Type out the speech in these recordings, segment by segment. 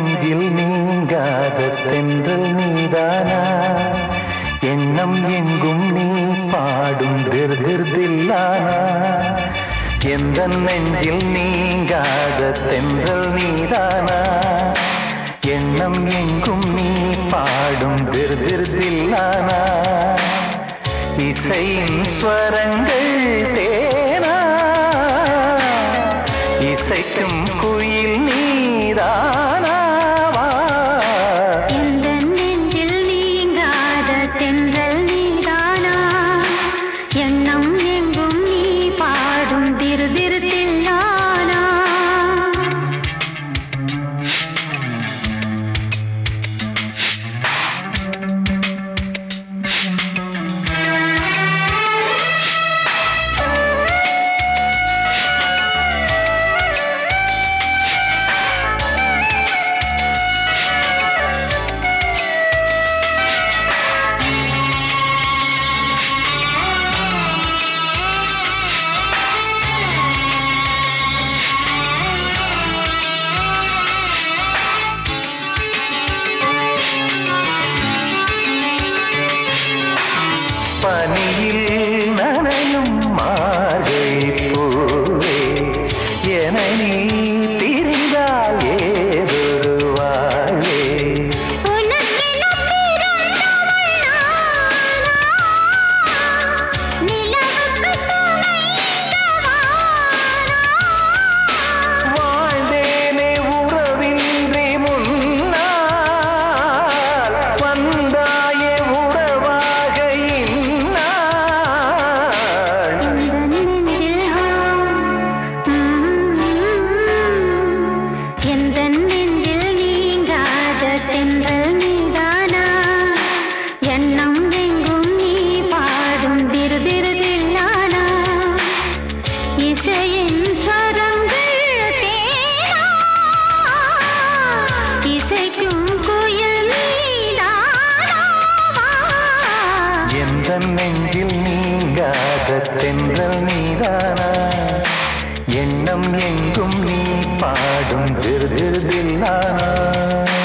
நெஞ்சில் நீங்காத தென்றல் நீதானா? எண்ணம் எங்கும் நீ பாடும் திருதில்லானா எந்த நெஞ்சில் நீங்காத தென்றல் நீதானா? எண்ணம் எங்கும் நீ பாடும் திருதில்லானா இசையின் ஸ்வரங்கள் தேனா? இசைக்கும் குயில் நீதானாவா நெஞ்சில் நீங்காத தென்றல் நீதானா? எண்ணம் எங்கும் நீ பாடும் திருதில்லானா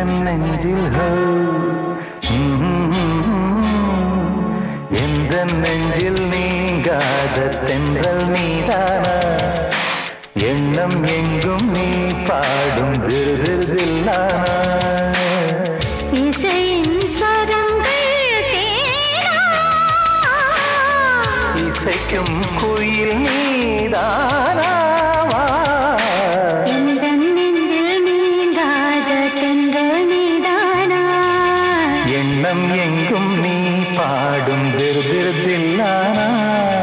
இந்த நெஞ்சில் எந்த நெஞ்சில் நீங்காத தென்றல் நீதானா? எண்ணம் எங்கும் நீ பாடும் திருதிருதில்லானா இசையின் ஸ்வரங்கள் இசைக்கும் குயில் நீதானாவா நீதானா